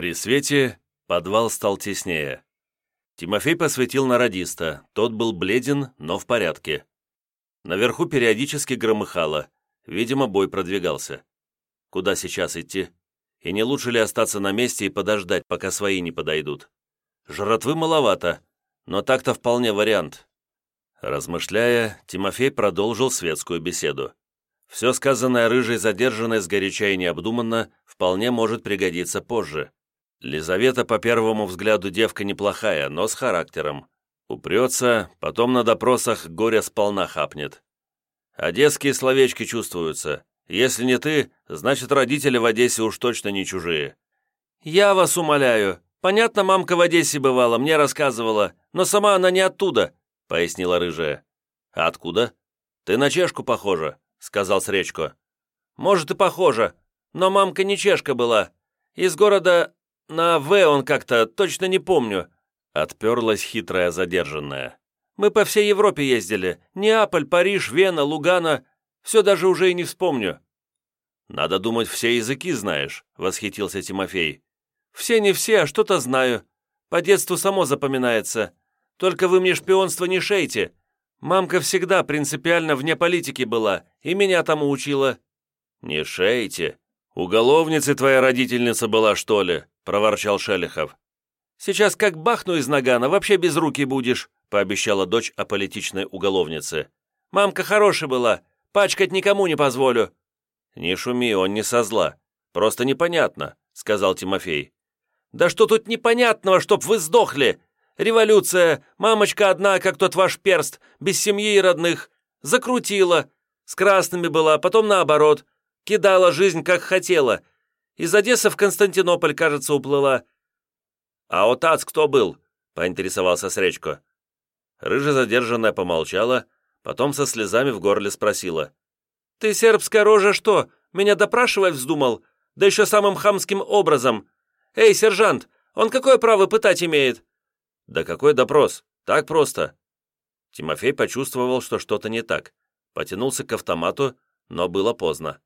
При свете подвал стал теснее. Тимофей посветил на радиста, тот был бледен, но в порядке. Наверху периодически громыхало, видимо, бой продвигался. Куда сейчас идти? И не лучше ли остаться на месте и подождать, пока свои не подойдут? Жратвы маловато, но так-то вполне вариант. Размышляя, Тимофей продолжил светскую беседу. Все сказанное рыжей задержанной сгоряча и необдуманно вполне может пригодиться позже. Лизавета, по первому взгляду, девка неплохая, но с характером. Упрется, потом на допросах горя сполна хапнет. Одесские словечки чувствуются. Если не ты, значит, родители в Одессе уж точно не чужие. Я вас умоляю. Понятно, мамка в Одессе бывала, мне рассказывала, но сама она не оттуда, пояснила рыжая. А откуда? Ты на чешку похожа, сказал Сречко. Может и похожа, но мамка не чешка была. Из города на В он как-то, точно не помню. Отперлась хитрая задержанная. Мы по всей Европе ездили. Неаполь, Париж, Вена, Лугана. Все даже уже и не вспомню». «Надо думать, все языки знаешь», — восхитился Тимофей. «Все не все, а что-то знаю. По детству само запоминается. Только вы мне шпионство не шейте. Мамка всегда принципиально вне политики была, и меня тому учила». «Не шейте. Уголовницей твоя родительница была, что ли?» — проворчал Шелихов. «Сейчас как бахну из нагана, вообще без руки будешь», — пообещала дочь аполитичной уголовницы. «Мамка хорошая была, пачкать никому не позволю». «Не шуми, он не со зла. Просто непонятно», — сказал Тимофей. «Да что тут непонятного, чтоб вы сдохли? Революция, мамочка одна, как тот ваш перст, без семьи и родных. Закрутила. С красными была, потом наоборот. Кидала жизнь, как хотела. Из Одессы в Константинополь, кажется, уплыла. «А отац кто был?» — поинтересовался Сречко. Рыжая задержанная помолчала, потом со слезами в горле спросила. «Ты, сербская рожа, что, меня допрашивать вздумал? Да еще самым хамским образом! Эй, сержант, он какое право пытать имеет?» «Да какой допрос? Так просто!» Тимофей почувствовал, что что-то не так. Потянулся к автомату, но было поздно.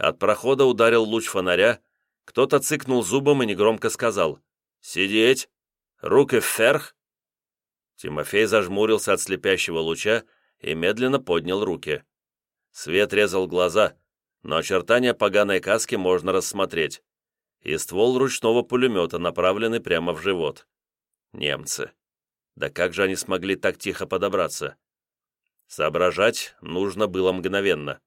От прохода ударил луч фонаря, кто-то цыкнул зубом и негромко сказал «Сидеть! Руки вверх!» Тимофей зажмурился от слепящего луча и медленно поднял руки. Свет резал глаза, но очертания поганой каски можно рассмотреть. И ствол ручного пулемета, направленный прямо в живот. Немцы. Да как же они смогли так тихо подобраться? Соображать нужно было мгновенно.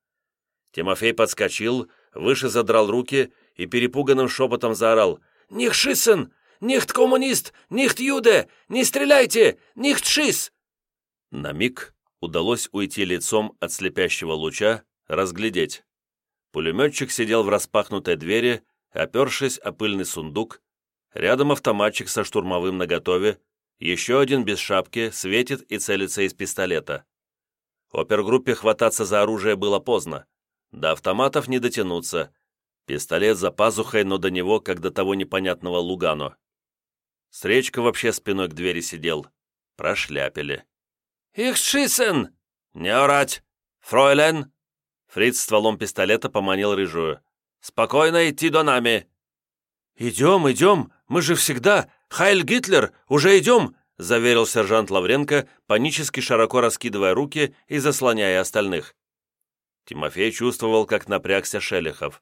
Тимофей подскочил, выше задрал руки и перепуганным шепотом заорал «Нихт шиссен! Нихт коммунист! Нихт юде! Не стреляйте! Нихт шис!» На миг удалось уйти лицом от слепящего луча, разглядеть. Пулеметчик сидел в распахнутой двери, опершись о пыльный сундук, рядом автоматчик со штурмовым наготове, еще один без шапки светит и целится из пистолета. Опергруппе хвататься за оружие было поздно. До автоматов не дотянуться. Пистолет за пазухой, но до него, как до того непонятного Лугано. Сречка вообще спиной к двери сидел. Прошляпили. «Их шисен!» «Не орать! Фройлен!» Фриц стволом пистолета поманил рыжую. «Спокойно идти до нами!» «Идем, идем! Мы же всегда! Хайль Гитлер! Уже идем!» заверил сержант Лавренко, панически широко раскидывая руки и заслоняя остальных. Тимофей чувствовал, как напрягся Шелехов.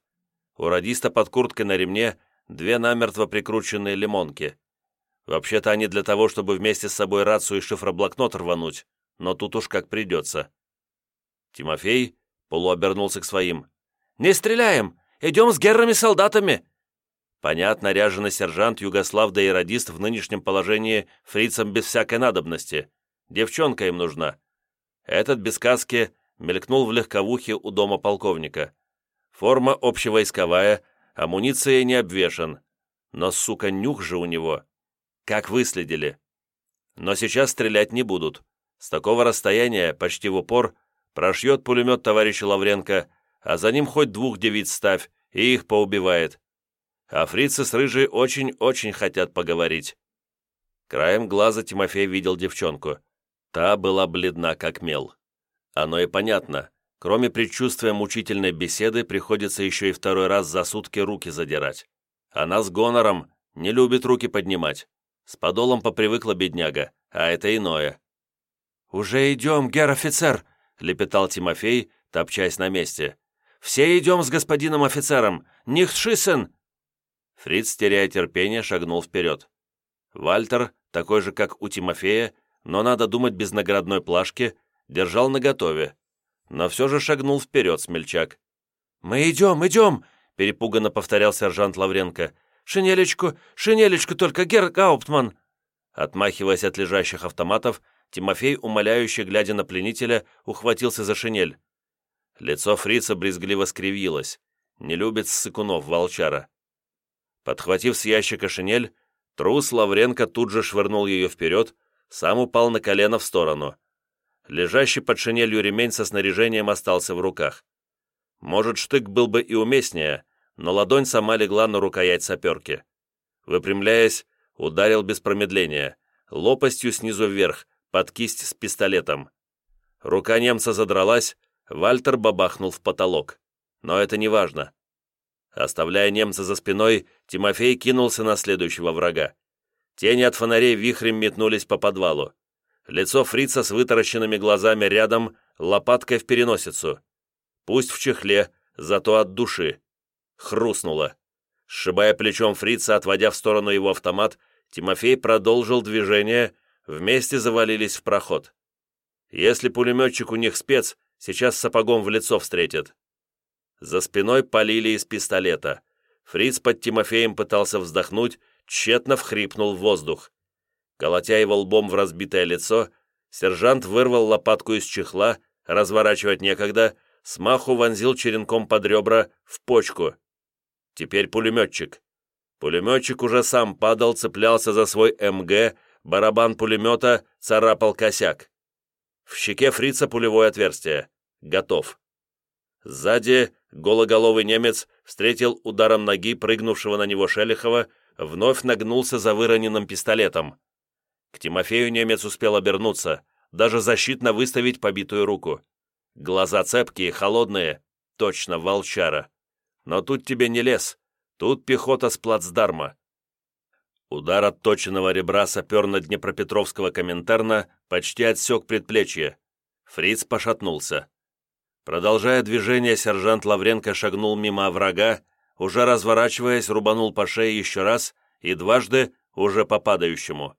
У радиста под курткой на ремне две намертво прикрученные лимонки. Вообще-то они для того, чтобы вместе с собой рацию и шифроблокнот рвануть, но тут уж как придется. Тимофей полуобернулся к своим. «Не стреляем! Идем с геррами-солдатами!» Понятно, ряженый сержант Югослав да и радист в нынешнем положении фрицам без всякой надобности. Девчонка им нужна. Этот без каски мелькнул в легковухе у дома полковника. Форма общевойсковая, амуниция не обвешан. Но, сука, нюх же у него. Как выследили. Но сейчас стрелять не будут. С такого расстояния, почти в упор, прошьет пулемет товарища Лавренко, а за ним хоть двух девиц ставь, и их поубивает. А фрицы с Рыжей очень-очень хотят поговорить. Краем глаза Тимофей видел девчонку. Та была бледна, как мел. Оно и понятно. Кроме предчувствия мучительной беседы, приходится еще и второй раз за сутки руки задирать. Она с гонором, Не любит руки поднимать. С подолом попривыкла бедняга, а это иное. «Уже идем, гер-офицер!» — лепетал Тимофей, топчась на месте. «Все идем с господином офицером! Нихтшисен!» Фриц, теряя терпение, шагнул вперед. Вальтер, такой же, как у Тимофея, но надо думать без наградной плашки, держал наготове. Но все же шагнул вперед смельчак. «Мы идем, идем!» — перепуганно повторял сержант Лавренко. «Шинелечку, шинелечку только, герр Гауптман!» Отмахиваясь от лежащих автоматов, Тимофей, умоляюще глядя на пленителя, ухватился за шинель. Лицо фрица брезгливо скривилось. Не любит ссыкунов волчара. Подхватив с ящика шинель, трус Лавренко тут же швырнул ее вперед, сам упал на колено в сторону. Лежащий под шинелью ремень со снаряжением остался в руках. Может, штык был бы и уместнее, но ладонь сама легла на рукоять саперки. Выпрямляясь, ударил без промедления, лопастью снизу вверх, под кисть с пистолетом. Рука немца задралась, Вальтер бабахнул в потолок. Но это не важно. Оставляя немца за спиной, Тимофей кинулся на следующего врага. Тени от фонарей вихрем метнулись по подвалу. Лицо фрица с вытаращенными глазами рядом, лопаткой в переносицу. Пусть в чехле, зато от души. Хрустнуло. Сшибая плечом фрица, отводя в сторону его автомат, Тимофей продолжил движение, вместе завалились в проход. Если пулеметчик у них спец, сейчас сапогом в лицо встретит. За спиной полили из пистолета. Фриц под Тимофеем пытался вздохнуть, тщетно вхрипнул в воздух. Колотя его лбом в разбитое лицо, сержант вырвал лопатку из чехла, разворачивать некогда, смаху вонзил черенком под ребра в почку. Теперь пулеметчик. Пулеметчик уже сам падал, цеплялся за свой МГ, барабан пулемета царапал косяк. В щеке фрица пулевое отверстие. Готов. Сзади гологоловый немец встретил ударом ноги прыгнувшего на него Шелихова, вновь нагнулся за выроненным пистолетом. К Тимофею немец успел обернуться, даже защитно выставить побитую руку. Глаза цепкие, холодные, точно волчара. Но тут тебе не лес, тут пехота с плацдарма. Удар отточенного ребра сапер на Днепропетровского Коминтерна почти отсек предплечье. Фриц пошатнулся. Продолжая движение, сержант Лавренко шагнул мимо врага, уже разворачиваясь, рубанул по шее еще раз и дважды уже по падающему.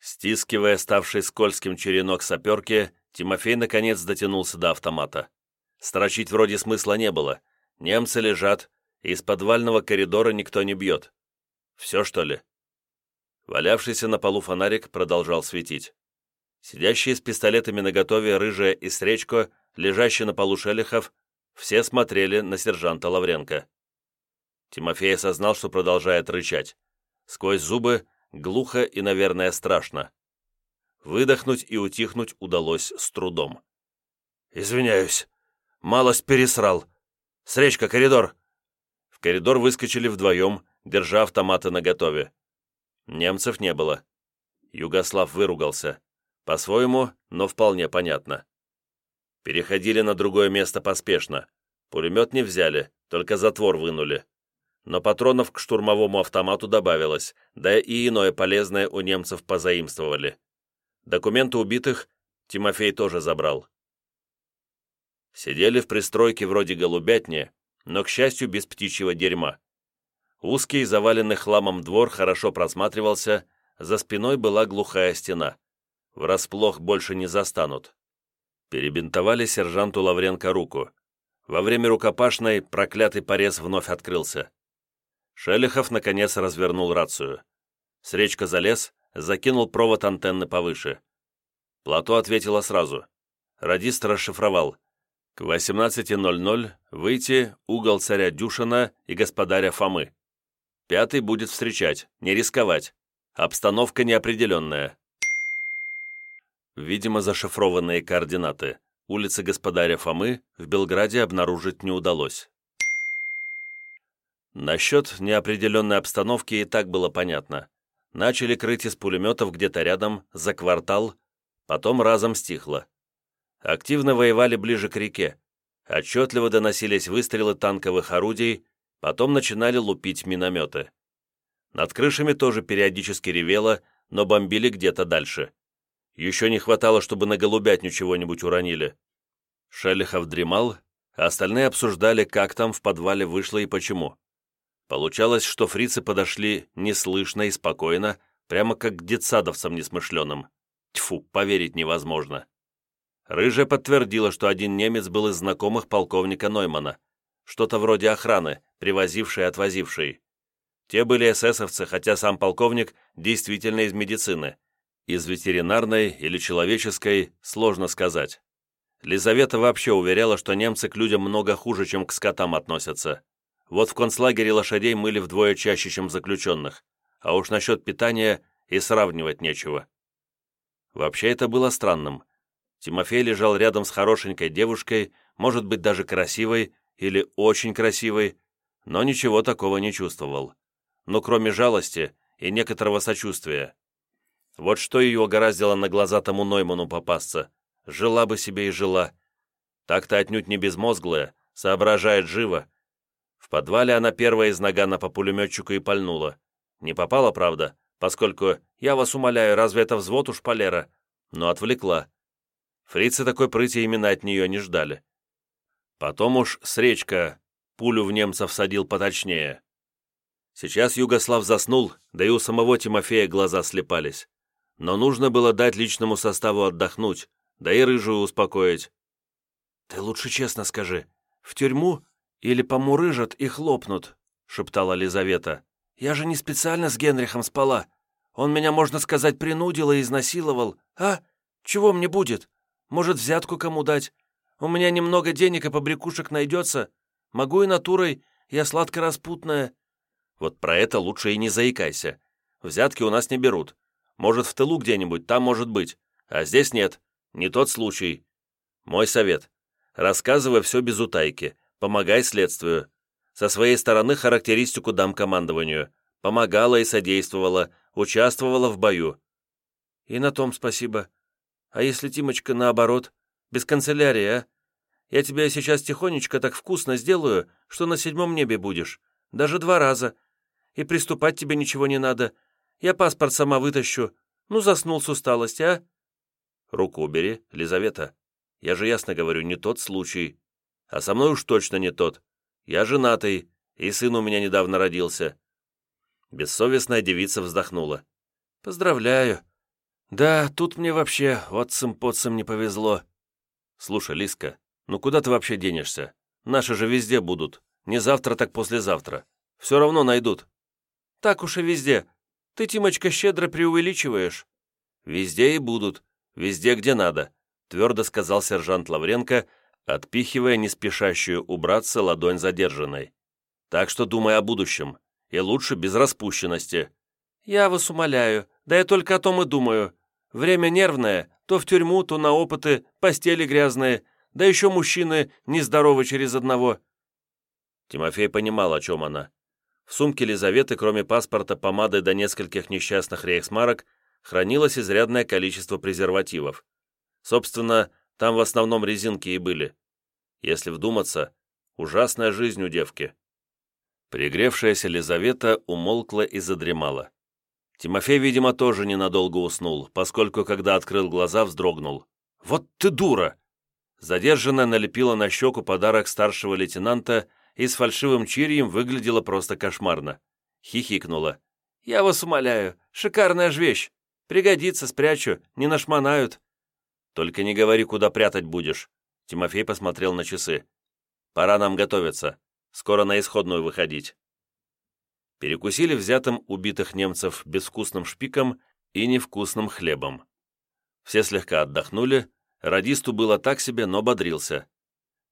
Стискивая ставший скользким черенок саперки, Тимофей наконец дотянулся до автомата. Строчить вроде смысла не было. Немцы лежат, из подвального коридора никто не бьет. Все, что ли? Валявшийся на полу фонарик продолжал светить. Сидящие с пистолетами наготове Рыжая и Сречко, лежащие на полу Шелихов, все смотрели на сержанта Лавренко. Тимофей осознал, что продолжает рычать. Сквозь зубы, глухо и, наверное, страшно. Выдохнуть и утихнуть удалось с трудом. «Извиняюсь. Малость пересрал. Сречка, коридор!» В коридор выскочили вдвоем, держа автоматы наготове. Немцев не было. Югослав выругался. По-своему, но вполне понятно. Переходили на другое место поспешно. Пулемет не взяли, только затвор вынули. Но патронов к штурмовому автомату добавилось, да и иное полезное у немцев позаимствовали. Документы убитых Тимофей тоже забрал. Сидели в пристройке вроде голубятни, но, к счастью, без птичьего дерьма. Узкий, заваленный хламом двор хорошо просматривался, за спиной была глухая стена. Врасплох больше не застанут. Перебинтовали сержанту Лавренко руку. Во время рукопашной проклятый порез вновь открылся. Шелихов, наконец, развернул рацию. С речка залез, закинул провод антенны повыше. Плато ответила сразу. Радист расшифровал. К 18.00 выйти угол царя Дюшина и господаря Фомы. Пятый будет встречать, не рисковать. Обстановка неопределенная. Видимо, зашифрованные координаты. Улицы господаря Фомы в Белграде обнаружить не удалось. Насчет неопределенной обстановки и так было понятно. Начали крыть из пулеметов где-то рядом, за квартал, потом разом стихло. Активно воевали ближе к реке. Отчетливо доносились выстрелы танковых орудий, Потом начинали лупить минометы. Над крышами тоже периодически ревело, но бомбили где-то дальше. Еще не хватало, чтобы на голубятню чего-нибудь уронили. Шелихов дремал, а остальные обсуждали, как там в подвале вышло и почему. Получалось, что фрицы подошли неслышно и спокойно, прямо как к детсадовцам несмышленым. Тьфу, поверить невозможно. Рыжая подтвердила, что один немец был из знакомых полковника Ноймана, что-то вроде охраны, привозившей и отвозившей. Те были эсэсовцы, хотя сам полковник действительно из медицины. Из ветеринарной или человеческой сложно сказать. Лизавета вообще уверяла, что немцы к людям много хуже, чем к скотам относятся. Вот в концлагере лошадей мыли вдвое чаще, чем заключенных. А уж насчет питания и сравнивать нечего. Вообще это было странным. Тимофей лежал рядом с хорошенькой девушкой, может быть, даже красивой или очень красивой, но ничего такого не чувствовал. Ну, кроме жалости и некоторого сочувствия. Вот что ее угораздило на глаза тому Нойману попасться. Жила бы себе и жила. Так-то отнюдь не безмозглая, соображает живо. Подвале она первая из нагана по пулеметчику и пальнула. Не попала, правда, поскольку, я вас умоляю, разве это взвод у шпалера? Но отвлекла. Фрицы такой прыти именно от нее не ждали. Потом уж Сречка пулю в немца всадил поточнее. Сейчас Югослав заснул, да и у самого Тимофея глаза слепались. Но нужно было дать личному составу отдохнуть, да и рыжую успокоить. «Ты лучше честно скажи, в тюрьму или помурыжат и хлопнут?» — шептала Лизавета. «Я же не специально с Генрихом спала. Он меня, можно сказать, принудил и изнасиловал. А? Чего мне будет? Может, взятку кому дать? У меня немного денег и побрякушек найдется. Могу и натурой, я сладко распутная». «Вот про это лучше и не заикайся. Взятки у нас не берут. Может, в тылу где-нибудь, там может быть. А здесь нет. Не тот случай. Мой совет. Рассказывай все без утайки. Помогай следствию. Со своей стороны характеристику дам командованию. Помогала и содействовала, участвовала в бою. И на том спасибо. А если, Тимочка, наоборот, без канцелярии, а? Я тебя сейчас тихонечко так вкусно сделаю, что на седьмом небе будешь. Даже два раза. И приступать тебе ничего не надо. Я паспорт сама вытащу. Ну, заснул с усталости, а? «Руку убери, Лизавета. Я же ясно говорю, не тот случай. А со мной уж точно не тот. Я женатый, и сын у меня недавно родился». Бессовестная девица вздохнула. «Поздравляю. Да, тут мне вообще отцем-потцем не повезло. Слушай, Лиска, ну куда ты вообще денешься? Наши же везде будут. Не завтра, так послезавтра. Все равно найдут». «Так уж и везде. Ты, Тимочка, щедро преувеличиваешь». «Везде и будут. Везде, где надо», — твердо сказал сержант Лавренко, отпихивая неспешащую убраться ладонь задержанной. «Так что думай о будущем, и лучше без распущенности». «Я вас умоляю, да я только о том и думаю. Время нервное, то в тюрьму, то на опыты, постели грязные, да еще мужчины нездоровы через одного». Тимофей понимал, о чем она. В сумке Лизаветы, кроме паспорта, помады до нескольких несчастных рейхсмарок, хранилось изрядное количество презервативов. Собственно, там в основном резинки и были. Если вдуматься, ужасная жизнь у девки. Пригревшаяся Лизавета умолкла и задремала. Тимофей, видимо, тоже ненадолго уснул, поскольку, когда открыл глаза, вздрогнул. «Вот ты дура!» Задержанная налепила на щеку подарок старшего лейтенанта и с фальшивым чирьем выглядела просто кошмарно. Хихикнула. «Я вас умоляю, шикарная ж вещь! Пригодится, спрячу, не нашмонают». «Только не говори, куда прятать будешь». Тимофей посмотрел на часы. «Пора нам готовиться. Скоро на исходную выходить». Перекусили взятым убитых немцев безвкусным шпиком и невкусным хлебом. Все слегка отдохнули, радисту было так себе, но бодрился.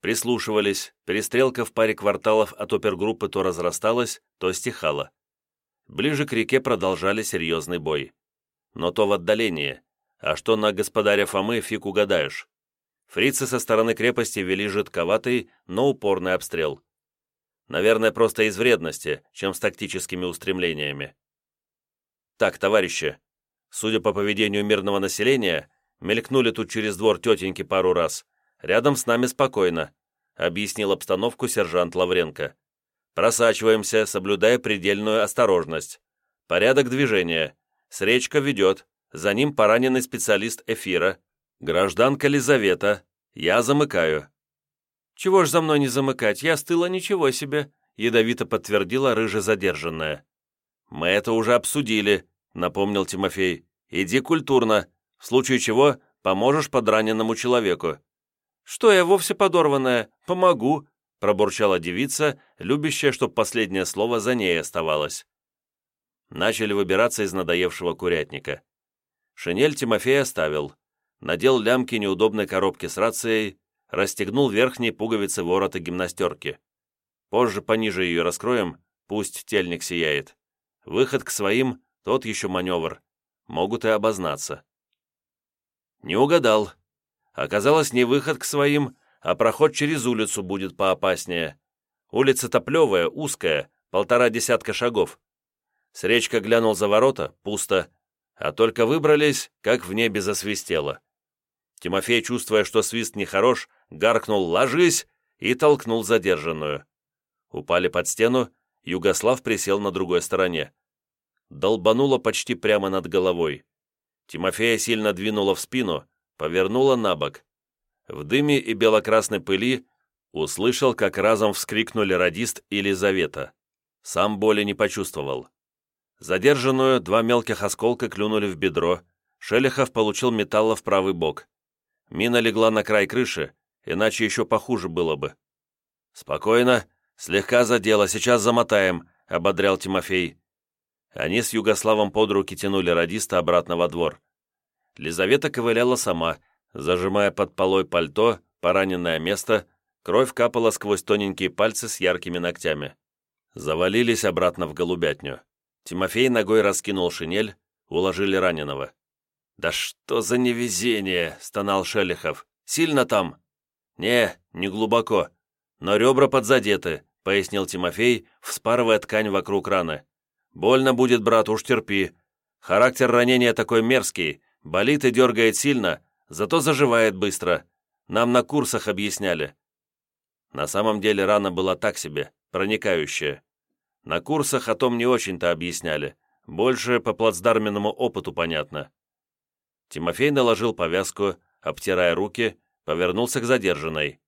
Прислушивались, перестрелка в паре кварталов от опергруппы то разрасталась, то стихала. Ближе к реке продолжали серьезный бой но то в отдалении, а что на господаря Фомы фиг угадаешь. Фрицы со стороны крепости вели жидковатый, но упорный обстрел. Наверное, просто из вредности, чем с тактическими устремлениями. Так, товарищи, судя по поведению мирного населения, мелькнули тут через двор тетеньки пару раз. Рядом с нами спокойно, объяснил обстановку сержант Лавренко. Просачиваемся, соблюдая предельную осторожность. Порядок движения. Сречка ведет. За ним пораненный специалист эфира. Гражданка Лизавета. Я замыкаю». «Чего ж за мной не замыкать? Я стыла ничего себе», — ядовито подтвердила рыже задержанная. «Мы это уже обсудили», — напомнил Тимофей. «Иди культурно, в случае чего поможешь подраненному человеку». «Что я вовсе подорванная? Помогу», — пробурчала девица, любящая, чтоб последнее слово за ней оставалось. Начали выбираться из надоевшего курятника. Шинель Тимофей оставил, надел лямки неудобной коробки с рацией, расстегнул верхние пуговицы ворота гимнастерки. Позже пониже ее раскроем, пусть тельник сияет. Выход к своим — тот еще маневр. Могут и обознаться. Не угадал. Оказалось, не выход к своим, а проход через улицу будет поопаснее. Улица Топлевая, узкая, полтора десятка шагов. Сречка глянул за ворота, пусто, а только выбрались, как в небе засвистело. Тимофей, чувствуя, что свист нехорош, гаркнул «Ложись!» и толкнул задержанную. Упали под стену, Югослав присел на другой стороне. Долбануло почти прямо над головой. Тимофея сильно двинуло в спину, повернуло на бок. В дыме и белокрасной пыли услышал, как разом вскрикнули радист и Лизавета. Сам боли не почувствовал. Задержанную два мелких осколка клюнули в бедро, Шелехов получил металла в правый бок. Мина легла на край крыши, иначе еще похуже было бы. «Спокойно, слегка задело, сейчас замотаем», — ободрял Тимофей. Они с Югославом под руки тянули радиста обратно во двор. Лизавета ковыляла сама, зажимая под полой пальто, пораненное место, кровь капала сквозь тоненькие пальцы с яркими ногтями. Завалились обратно в голубятню. Тимофей ногой раскинул шинель, уложили раненого. «Да что за невезение!» — стонал Шелихов. «Сильно там?» «Не, не глубоко. Но ребра подзадеты», — пояснил Тимофей, вспарывая ткань вокруг раны. «Больно будет, брат, уж терпи. Характер ранения такой мерзкий, болит и дергает сильно, зато заживает быстро. Нам на курсах объясняли». На самом деле рана была так себе, проникающая. На курсах о том не очень-то объясняли, больше по плацдарменному опыту понятно. Тимофей наложил повязку, обтирая руки, повернулся к задержанной.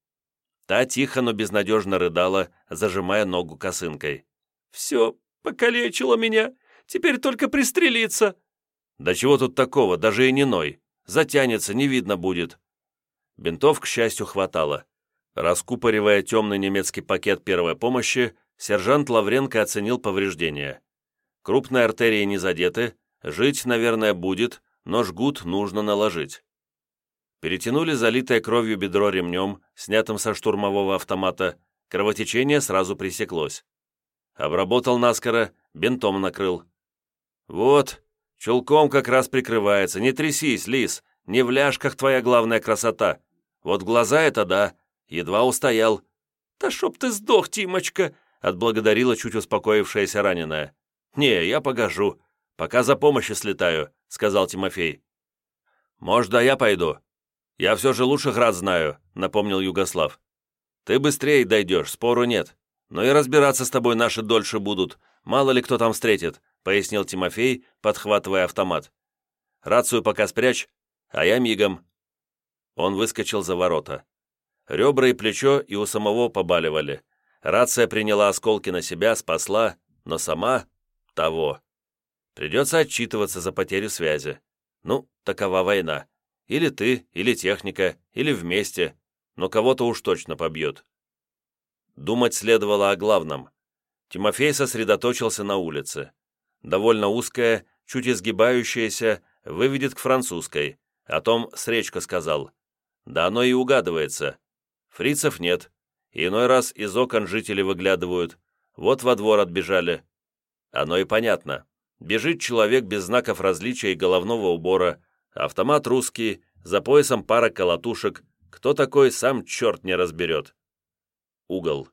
Та тихо, но безнадежно рыдала, зажимая ногу косынкой. «Все, покалечило меня. Теперь только пристрелиться». «Да чего тут такого, даже и не ной. Затянется, не видно будет». Бинтов, к счастью, хватало. Раскупоривая темный немецкий пакет первой помощи, сержант Лавренко оценил повреждения. Крупные артерии не задеты, жить, наверное, будет, но жгут нужно наложить. Перетянули залитое кровью бедро ремнем, снятым со штурмового автомата, кровотечение сразу пресеклось. Обработал наскоро, бинтом накрыл. «Вот, чулком как раз прикрывается, не трясись, лис, не в ляжках твоя главная красота. Вот глаза это да, едва устоял». «Да чтоб ты сдох, Тимочка!» — отблагодарила чуть успокоившаяся раненая. «Не, я погожу, пока за помощью слетаю сказал Тимофей. «Может, да я пойду? Я все же лучше град знаю», — напомнил Югослав. «Ты быстрее дойдешь, спору нет. Но и разбираться с тобой наши дольше будут. Мало ли кто там встретит», — пояснил Тимофей, подхватывая автомат. «Рацию пока спрячь, а я мигом». Он выскочил за ворота. Ребра и плечо и у самого побаливали. Рация приняла осколки на себя, спасла, но сама — того. Придется отчитываться за потерю связи. Ну, такова война. Или ты, или техника, или вместе, но кого-то уж точно побьет. Думать следовало о главном. Тимофей сосредоточился на улице. Довольно узкая, чуть изгибающаяся, выведет к французской. О том Сречка сказал. Да оно и угадывается. Фрицев нет. Иной раз из окон жители выглядывают. Вот во двор отбежали. Оно и понятно. Бежит человек без знаков различия и головного убора, автомат русский, за поясом пара колотушек. Кто такой, сам черт не разберет. Угол.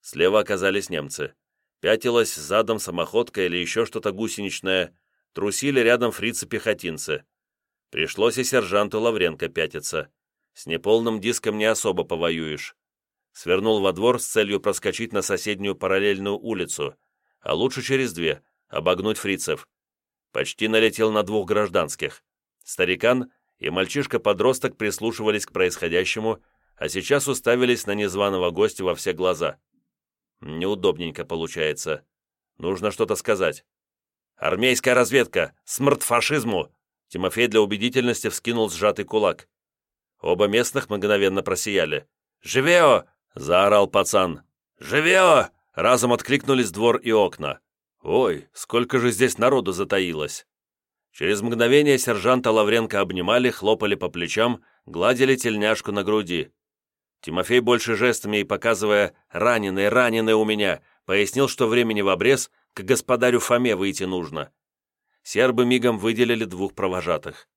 Слева оказались немцы. Пятилась задом самоходка или еще что-то гусеничное. Трусили рядом фрицы-пехотинцы. Пришлось и сержанту Лавренко пятиться. С неполным диском не особо повоюешь. Свернул во двор с целью проскочить на соседнюю параллельную улицу, а лучше через две – обогнуть фрицев. Почти налетел на двух гражданских. Старикан и мальчишка-подросток прислушивались к происходящему, а сейчас уставились на незваного гостя во все глаза. Неудобненько получается. Нужно что-то сказать. «Армейская разведка! Смрт фашизму!» Тимофей для убедительности вскинул сжатый кулак. Оба местных мгновенно просияли. «Живео!» — заорал пацан. «Живео!» — разом откликнулись двор и окна. «Ой, сколько же здесь народу затаилось!» Через мгновение сержанта Лавренко обнимали, хлопали по плечам, гладили тельняшку на груди. Тимофей больше жестами и показывая «раненый, раненый у меня», пояснил, что времени в обрез, к господарю Фоме выйти нужно. Сербы мигом выделили двух провожатых.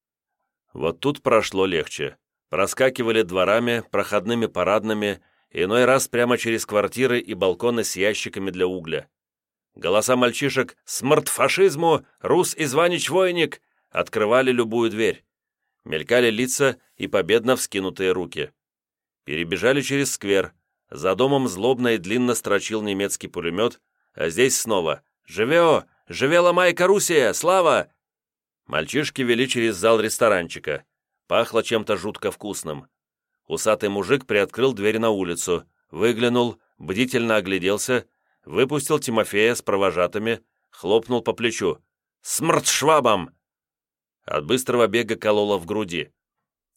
Вот тут прошло легче. Проскакивали дворами, проходными парадными, иной раз прямо через квартиры и балконы с ящиками для угля. Голоса мальчишек «Смрт фашизму! Рус Изванич Войник!» открывали любую дверь. Мелькали лица и победно вскинутые руки. Перебежали через сквер. За домом злобно и длинно строчил немецкий пулемет, а здесь снова «Живео! Живела Майка Русия! Слава!» Мальчишки вели через зал ресторанчика. Пахло чем-то жутко вкусным. Усатый мужик приоткрыл дверь на улицу, выглянул, бдительно огляделся выпустил Тимофея с провожатыми, хлопнул по плечу. «Смрт швабам!» От быстрого бега кололо в груди.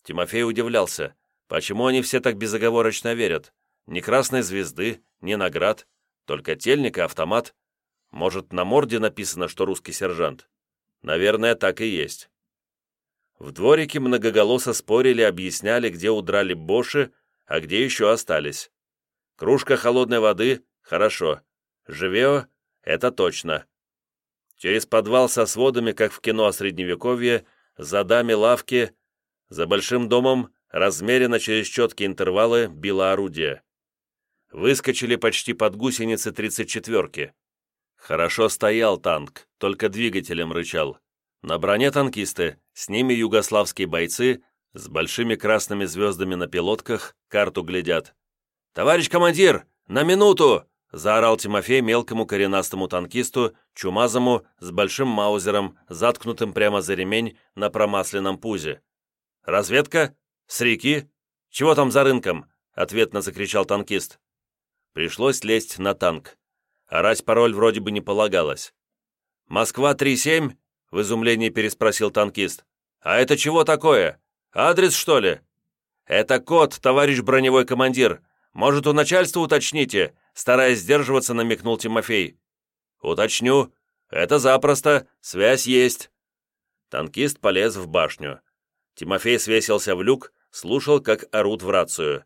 Тимофей удивлялся, почему они все так безоговорочно верят. Ни красной звезды, ни наград, только тельник и автомат. Может, на морде написано, что русский сержант? Наверное, так и есть. В дворике многоголосо спорили, объясняли, где удрали боши, а где еще остались. Кружка холодной воды – хорошо. Живео — это точно. Через подвал со сводами, как в кино о Средневековье, за дами лавки, за большим домом, размеренно через четкие интервалы, било орудие. Выскочили почти под гусеницы тридцать четверки. Хорошо стоял танк, только двигателем рычал. На броне танкисты, с ними югославские бойцы, с большими красными звездами на пилотках, карту глядят. «Товарищ командир, на минуту!» Заорал Тимофей мелкому коренастому танкисту, чумазому, с большим маузером, заткнутым прямо за ремень на промасленном пузе. «Разведка? С реки? Чего там за рынком?» — ответно закричал танкист. Пришлось лезть на танк. Орать пароль вроде бы не полагалось. «Москва 3-7?» — в изумлении переспросил танкист. «А это чего такое? Адрес, что ли?» «Это код, товарищ броневой командир. Может, у начальства уточните?» Стараясь сдерживаться, намекнул Тимофей. «Уточню. Это запросто. Связь есть». Танкист полез в башню. Тимофей свесился в люк, слушал, как орут в рацию.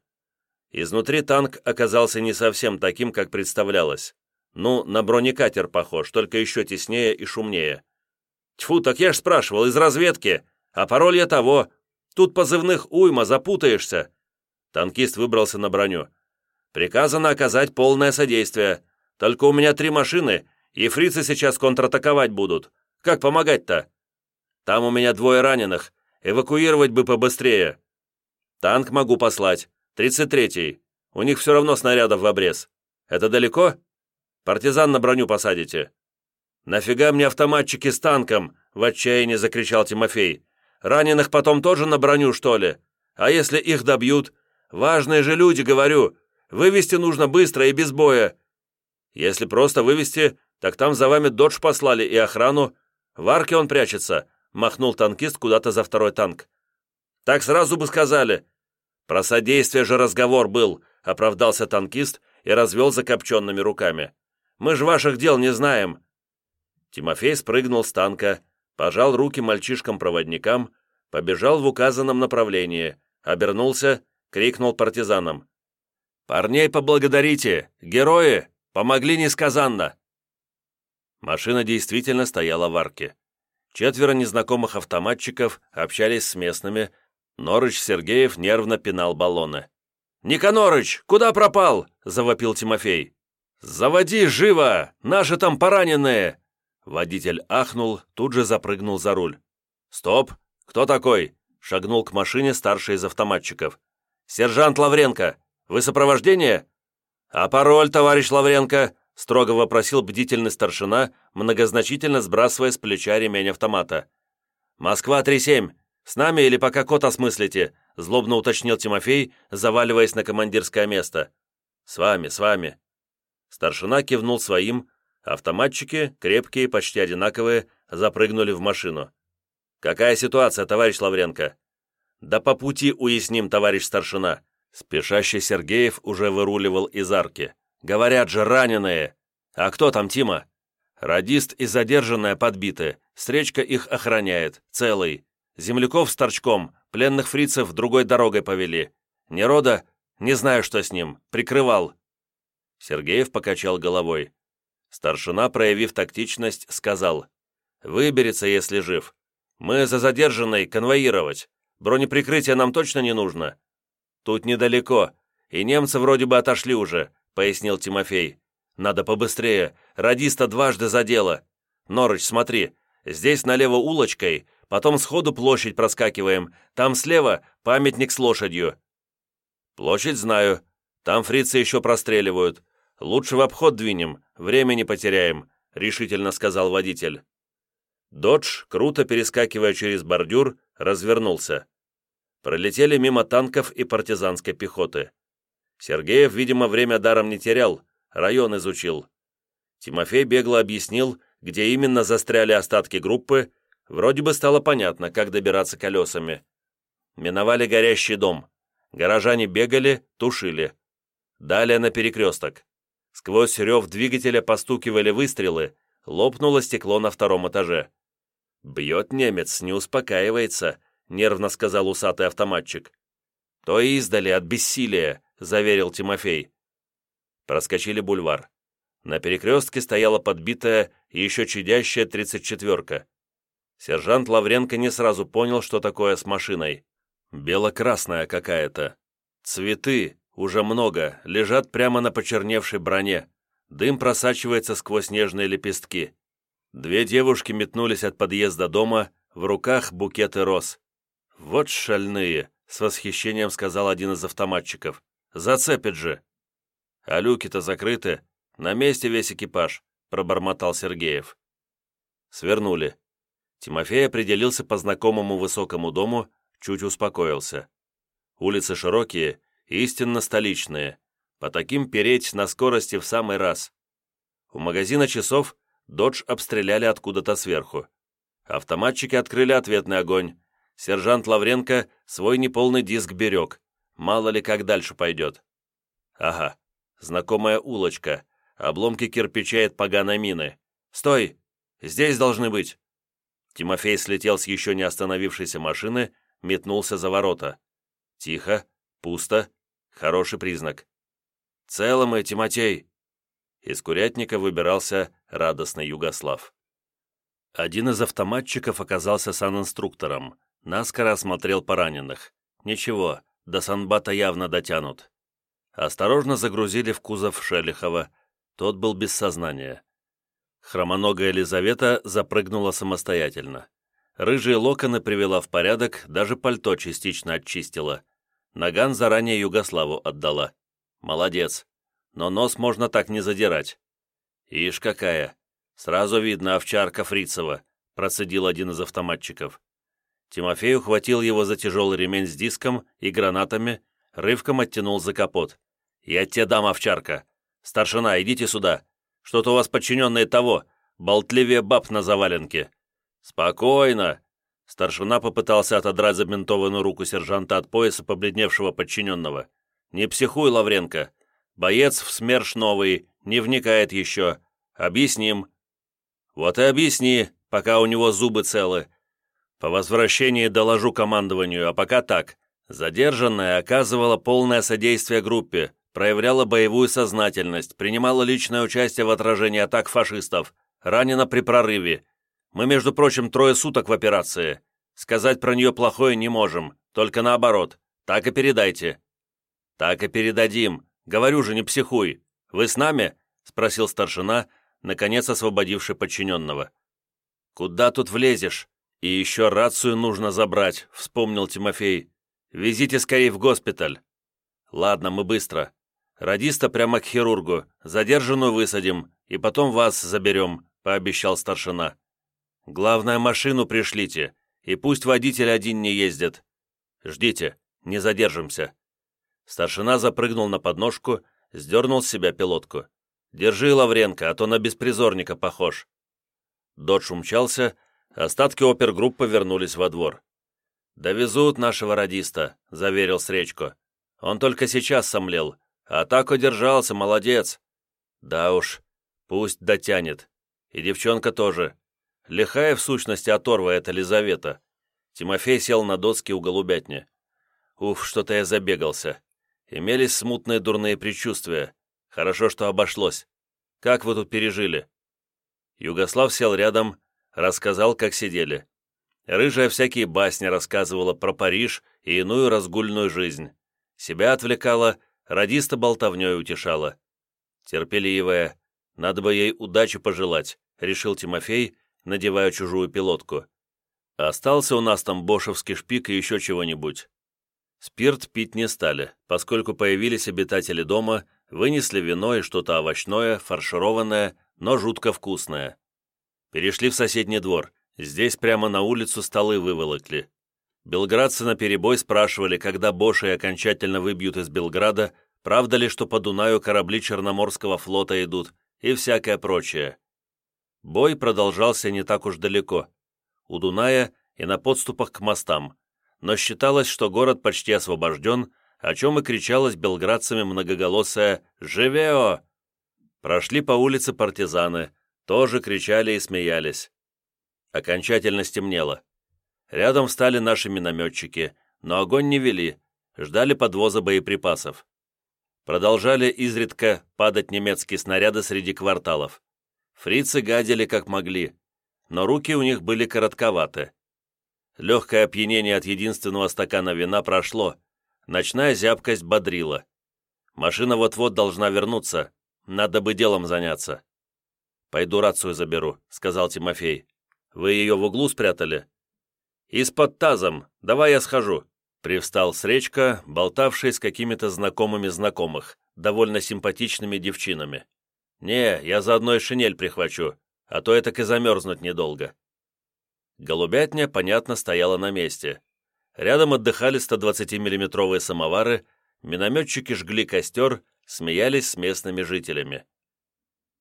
Изнутри танк оказался не совсем таким, как представлялось. Ну, на бронекатер похож, только еще теснее и шумнее. Тьфу, так я ж спрашивал, из разведки. А пароль я того. Тут позывных уйма, запутаешься. Танкист выбрался на броню. Приказано оказать полное содействие. Только у меня три машины, и фрицы сейчас контратаковать будут. Как помогать-то? Там у меня двое раненых. Эвакуировать бы побыстрее. Танк могу послать. 33-й. У них все равно снарядов в обрез. Это далеко? Партизан на броню посадите. «Нафига мне автоматчики с танком?» — в отчаянии закричал Тимофей. «Раненых потом тоже на броню, что ли? А если их добьют? Важные же люди, говорю. Вывести нужно быстро и без боя. Если просто вывести, так там за вами додж послали и охрану. В арке он прячется», — махнул танкист куда-то за второй танк. «Так сразу бы сказали». «Про содействие же разговор был», — оправдался танкист и развел закопченными руками. «Мы же ваших дел не знаем». Тимофей спрыгнул с танка, пожал руки мальчишкам-проводникам, побежал в указанном направлении, обернулся, крикнул партизанам. «Парней поблагодарите! Герои! Помогли несказанно!» Машина действительно стояла в арке. Четверо незнакомых автоматчиков общались с местными. Норыч Сергеев нервно пинал баллоны. «Никонорыч, куда пропал?» – завопил Тимофей. «Заводи, живо! Наши там пораненные!» Водитель ахнул, тут же запрыгнул за руль. «Стоп! Кто такой?» – шагнул к машине старший из автоматчиков. «Сержант Лавренко! Вы сопровождение?» «А пароль, товарищ Лавренко?» — строго вопросил бдительный старшина, многозначительно сбрасывая с плеча ремень автомата. «Москва-3-7! С нами или пока код осмыслите?» — злобно уточнил Тимофей, заваливаясь на командирское место. «С вами, с вами». Старшина кивнул своим, автоматчики, крепкие, почти одинаковые, запрыгнули в машину. «Какая ситуация, товарищ Лавренко?» «Да по пути уясним, товарищ старшина». Спешащий Сергеев уже выруливал из арки. «Говорят же, раненые!» «А кто там, Тима?» «Радист и задержанная подбиты. Стречка их охраняет. Целый. Земляков с торчком. Пленных фрицев другой дорогой повели. Нерода? Не знаю, что с ним. Прикрывал». Сергеев покачал головой. Старшина, проявив тактичность, сказал. «Выберется, если жив. Мы за задержанной конвоировать. Бронеприкрытие нам точно не нужно. Тут недалеко, и немцы вроде бы отошли уже, пояснил Тимофей. Надо побыстрее, радиста дважды задело. Норыч, смотри, здесь налево улочкой, потом сходу площадь проскакиваем, там слева памятник с лошадью. Площадь знаю, там фрицы еще простреливают. Лучше в обход двинем, времени потеряем, решительно сказал водитель. Додж, круто перескакивая через бордюр, развернулся. Пролетели мимо танков и партизанской пехоты. Сергеев, видимо, время даром не терял, район изучил. Тимофей бегло объяснил, где именно застряли остатки группы, вроде бы стало понятно, как добираться колесами. Миновали горящий дом. Горожане бегали, тушили. Далее на перекресток. Сквозь рев двигателя постукивали выстрелы, лопнуло стекло на втором этаже. «Бьет немец, не успокаивается», — нервно сказал усатый автоматчик. «То издали от бессилия», — заверил Тимофей. Проскочили бульвар. На перекрестке стояла подбитая и еще чадящая тридцать четверка. Сержант Лавренко не сразу понял, что такое с машиной. Бело-красная какая-то. Цветы, уже много, лежат прямо на почерневшей броне. Дым просачивается сквозь нежные лепестки. Две девушки метнулись от подъезда дома, в руках букеты роз. «Вот шальные!» — с восхищением сказал один из автоматчиков. «Зацепит же!» «А люки-то закрыты. На месте весь экипаж», — пробормотал Сергеев. Свернули. Тимофей определился по знакомому высокому дому, чуть успокоился. Улицы широкие, истинно столичные. По таким переть на скорости в самый раз. У магазина часов Додж обстреляли откуда-то сверху. Автоматчики открыли ответный огонь. Сержант Лавренко свой неполный диск берег. Мало ли как дальше пойдет. Ага, знакомая улочка. Обломки кирпича от поганой мины. «Стой! Здесь должны быть!» Тимофей слетел с еще не остановившейся машины, метнулся за ворота. Тихо, пусто, хороший признак. «Целым мы, Тимотей!» Из курятника выбирался радостный Югослав. Один из автоматчиков оказался санинструктором, наскоро осмотрел пораненых. Ничего, до Санбата явно дотянут. Осторожно загрузили в кузов Шелихова, тот был без сознания. Хромоногая Елизавета запрыгнула самостоятельно. Рыжие локоны привела в порядок, даже пальто частично очистила. Наган заранее Югославу отдала. Молодец но нос можно так не задирать. «Ишь какая! Сразу видно овчарка Фрицева», — процедил один из автоматчиков. Тимофей ухватил его за тяжелый ремень с диском и гранатами, рывком оттянул за капот. «Я тебе дам, овчарка! Старшина, идите сюда! Что-то у вас подчиненные того, болтливее баб на заваленке!» «Спокойно!» Старшина попытался отодрать забинтованную руку сержанта от пояса побледневшего подчиненного. «Не психуй, Лавренко! Боец в СМЕРШ новый, не вникает еще. Объясним». «Вот и объясни, пока у него зубы целы. По возвращении доложу командованию, а пока так. Задержанная оказывала полное содействие группе, проявляла боевую сознательность, принимала личное участие в отражении атак фашистов, ранена при прорыве. Мы, между прочим, трое суток в операции. Сказать про нее плохое не можем, только наоборот. Так и передайте». «Так и передадим», Говорю же, не психуй. Вы с нами?» — спросил старшина, наконец освободивший подчиненного. «Куда тут влезешь? И еще рацию нужно забрать», — вспомнил Тимофей. «Везите скорее в госпиталь». «Ладно, мы быстро. Радиста прямо к хирургу, задержанную высадим, и потом вас заберем», — пообещал старшина. «Главное, машину пришлите, и пусть водитель один не ездит. Ждите, не задержимся». Старшина запрыгнул на подножку, сдернул с себя пилотку. «Держи, Лавренко, а то на беспризорника похож». Додж умчался, остатки опергруппы вернулись во двор. «Довезут нашего радиста», — заверил Сречко. «Он только сейчас сомлел, а так удержался, молодец». «Да уж, пусть дотянет. И девчонка тоже. Лихая в сущности оторва эта Лизавета». Тимофей сел на доски у голубятни. «Уф, что-то я забегался. Имелись смутные дурные предчувствия. Хорошо, что обошлось. Как вы тут пережили?» Югослав сел рядом, рассказал, как сидели. Рыжая всякие басни рассказывала про Париж и иную разгульную жизнь. Себя отвлекала, радиста болтовней утешала. Терпеливая, надо бы ей удачи пожелать, решил Тимофей, надевая чужую пилотку. Остался у нас там бошевский шпик и еще чего-нибудь. Спирт пить не стали, поскольку появились обитатели дома, вынесли вино и что-то овощное, фаршированное, но жутко вкусное. Перешли в соседний двор, здесь прямо на улицу столы выволокли. Белградцы наперебой спрашивали, когда боши окончательно выбьют из Белграда, правда ли, что по Дунаю корабли Черноморского флота идут, и всякое прочее. Бой продолжался не так уж далеко. У Дуная и на подступах к мостам, но считалось, что город почти освобожден, о чем и кричалось белградцами многоголосое «Живео!». Прошли по улице партизаны, тоже кричали и смеялись. Окончательно стемнело. Рядом встали наши минометчики, но огонь не вели, ждали подвоза боеприпасов. Продолжали изредка падать немецкие снаряды среди кварталов. Фрицы гадили как могли, но руки у них были коротковаты. Легкое опьянение от единственного стакана вина прошло, ночная зябкость бодрила. Машина вот-вот должна вернуться, надо бы делом заняться. «Пойду рацию заберу», — сказал Тимофей. «Вы ее в углу спрятали?» «Из-под тазом. Давай я схожу», — привстал с речка, болтавший с какими-то знакомыми знакомых, довольно симпатичными девчинами. «Не, я заодно и шинель прихвачу, а то я так и замерзнуть недолго». Голубятня, понятно, стояла на месте. Рядом отдыхали 120-миллиметровые самовары, минометчики жгли костер, смеялись с местными жителями.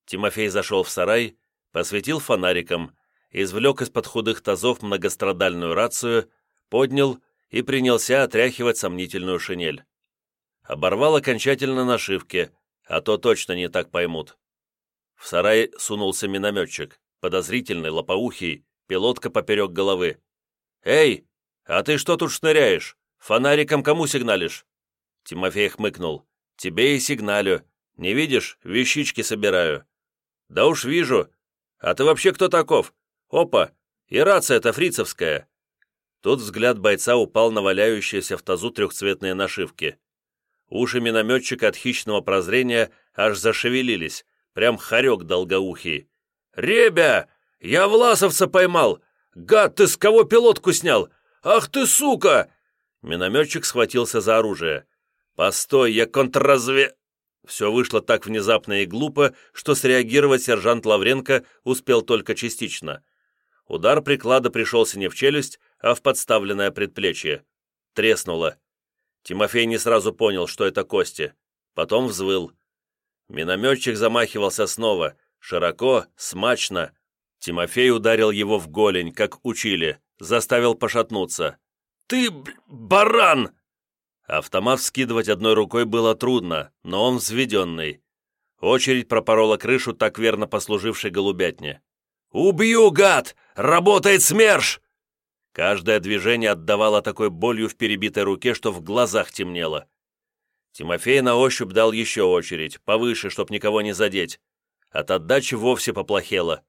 Тимофей зашел в сарай, посветил фонариком, извлек из-под худых тазов многострадальную рацию, поднял и принялся отряхивать сомнительную шинель. Оборвал окончательно нашивки, а то точно не так поймут. В сарай сунулся минометчик, подозрительный, лопоухий, пилотка поперек головы. «Эй, а ты что тут шныряешь? Фонариком кому сигналишь?» Тимофей хмыкнул. «Тебе и сигналю. Не видишь, вещички собираю». «Да уж вижу. А ты вообще кто таков? Опа, и рация-то фрицевская». Тут взгляд бойца упал на валяющиеся в тазу трехцветные нашивки. Уши минометчика от хищного прозрения аж зашевелились, прям хорек долгоухий. «Ребя, я власовца поймал! Гад, ты с кого пилотку снял? Ах ты, сука!» Минометчик схватился за оружие. «Постой, я контрразве...» Все вышло так внезапно и глупо, что среагировать сержант Лавренко успел только частично. Удар приклада пришелся не в челюсть, а в подставленное предплечье. Треснуло. Тимофей не сразу понял, что это кости. Потом взвыл. Минометчик замахивался снова, широко, смачно. Тимофей ударил его в голень, как учили, заставил пошатнуться. «Ты, баран!» Автомат вскидывать одной рукой было трудно, но он взведенный. Очередь пропорола крышу так верно послужившей голубятне. «Убью, гад! Работает СМЕРШ!» Каждое движение отдавало такой болью в перебитой руке, что в глазах темнело. Тимофей на ощупь дал еще очередь, повыше, чтоб никого не задеть. От отдачи вовсе поплохело.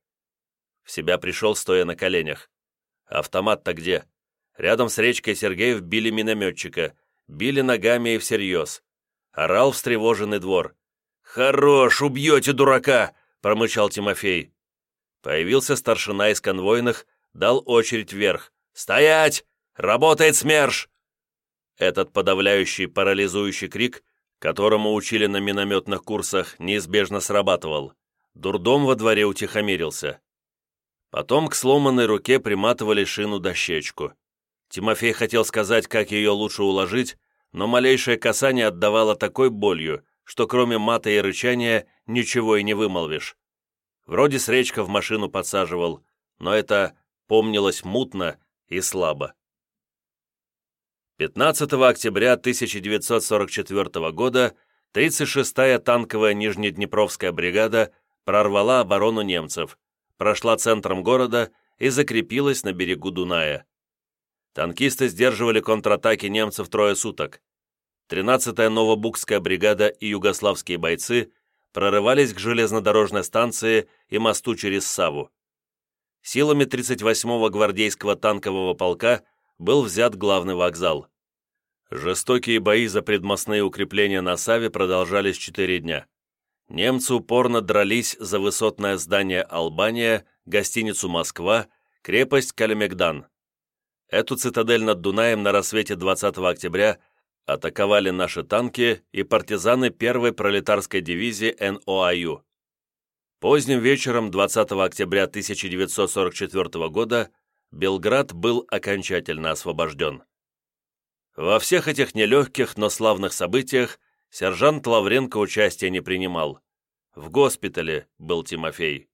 В себя пришел, стоя на коленях. Автомат-то где? Рядом с речкой Сергеев били минометчика били ногами и всерьез. Орал встревоженный двор. «Хорош, убьете дурака!» – промычал Тимофей. Появился старшина из конвойных, дал очередь вверх. «Стоять! Работает СМЕРШ!» Этот подавляющий, парализующий крик которому учили на минометных курсах, неизбежно срабатывал. Дурдом во дворе утихомирился. Потом к сломанной руке приматывали шину-дощечку. Тимофей хотел сказать, как ее лучше уложить, но малейшее касание отдавало такой болью, что кроме мата и рычания ничего и не вымолвишь. Вроде с речка в машину подсаживал, но это помнилось мутно и слабо. 15 октября 1944 года 36-я танковая Нижнеднепровская бригада прорвала оборону немцев, прошла центром города и закрепилась на берегу Дуная. Танкисты сдерживали контратаки немцев трое суток. 13-я Новобукская бригада и югославские бойцы прорывались к железнодорожной станции и мосту через Саву. Силами 38-го гвардейского танкового полка был взят главный вокзал. Жестокие бои за предмостные укрепления на Саве продолжались четыре дня. Немцы упорно дрались за высотное здание Албания, гостиницу «Москва», крепость Калимегдан. Эту цитадель над Дунаем на рассвете 20 октября атаковали наши танки и партизаны первой пролетарской дивизии НОАЮ. Поздним вечером 20 октября 1944 года Белград был окончательно освобожден. Во всех этих нелегких, но славных событиях сержант Лавренко участия не принимал. В госпитале был Тимофей.